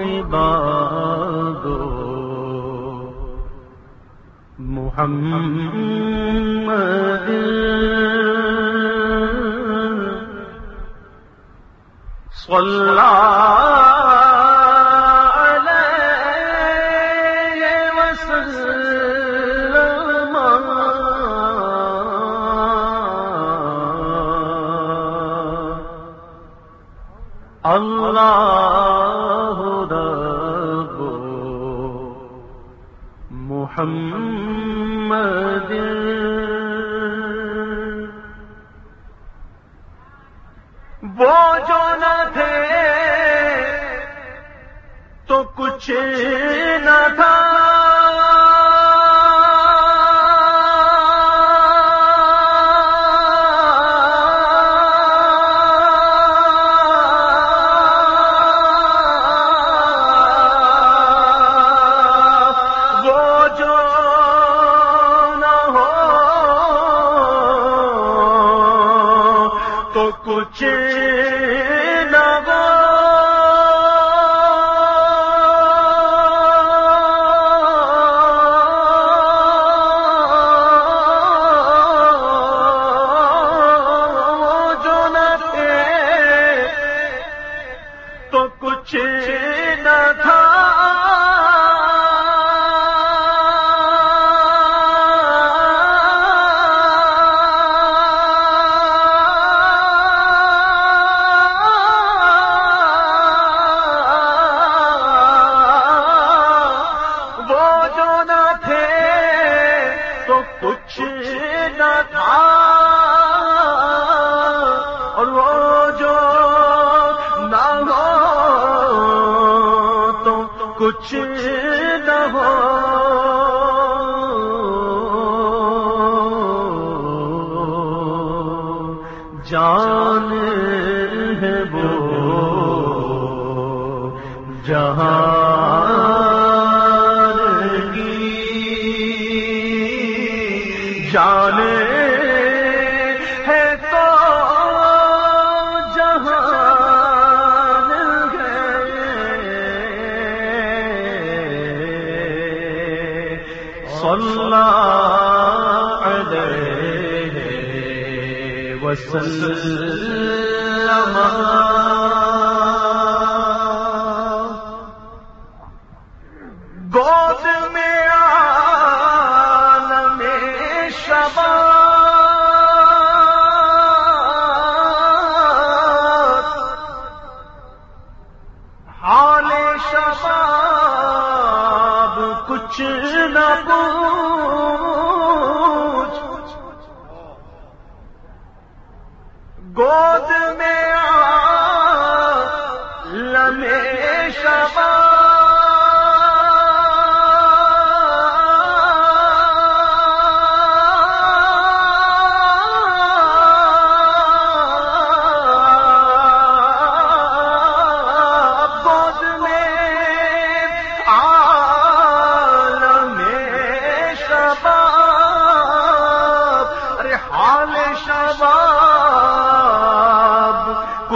عبادو. محمد صلى محمد. وہ جو نہ تھے تو کچھ نہ تھا۔ تو کچھ نہ ہو۔ جان ہے وہ۔ جہاں صلی علیہ وسلم. کچھ نہ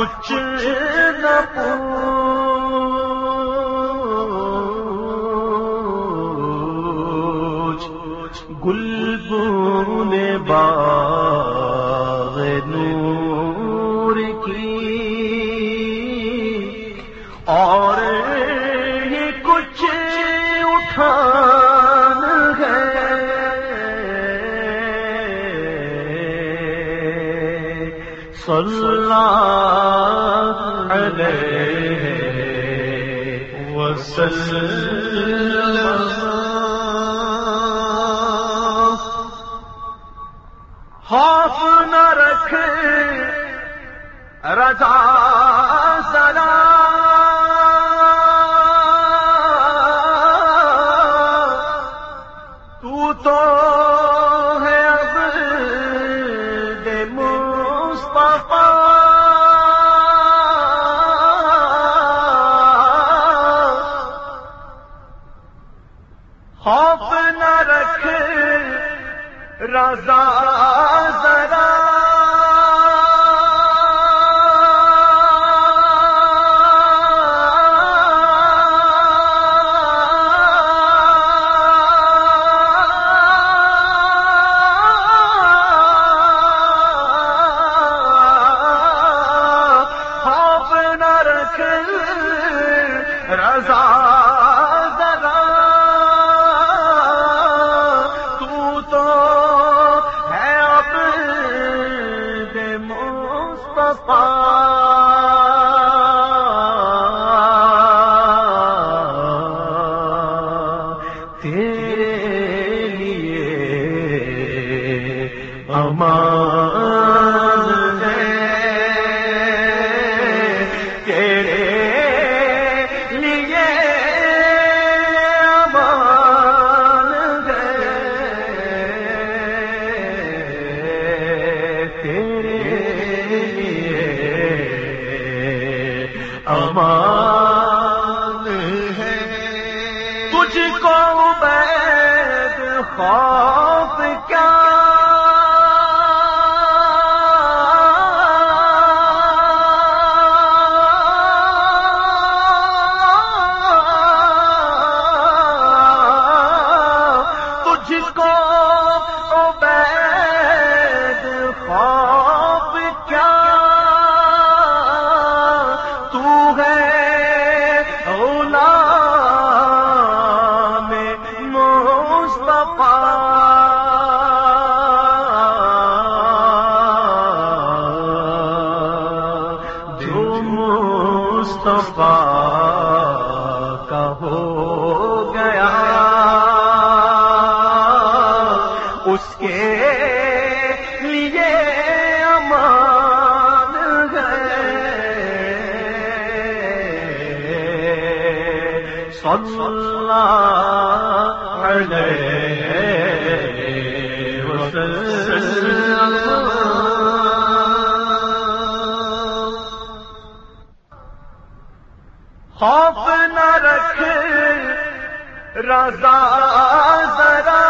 کچھ نہ پوچھ۔ گل بول صلى عليه وسلم۔ خوف نہ رکھے رضا سلام۔ تو رضا تیرے لیے امان کا مصطفیٰ کا ہو گیا۔ اس کے لیے امان ہے۔ صلی اللہ علیہ وسلم۔ خوف نہ رکھ رضا ذرا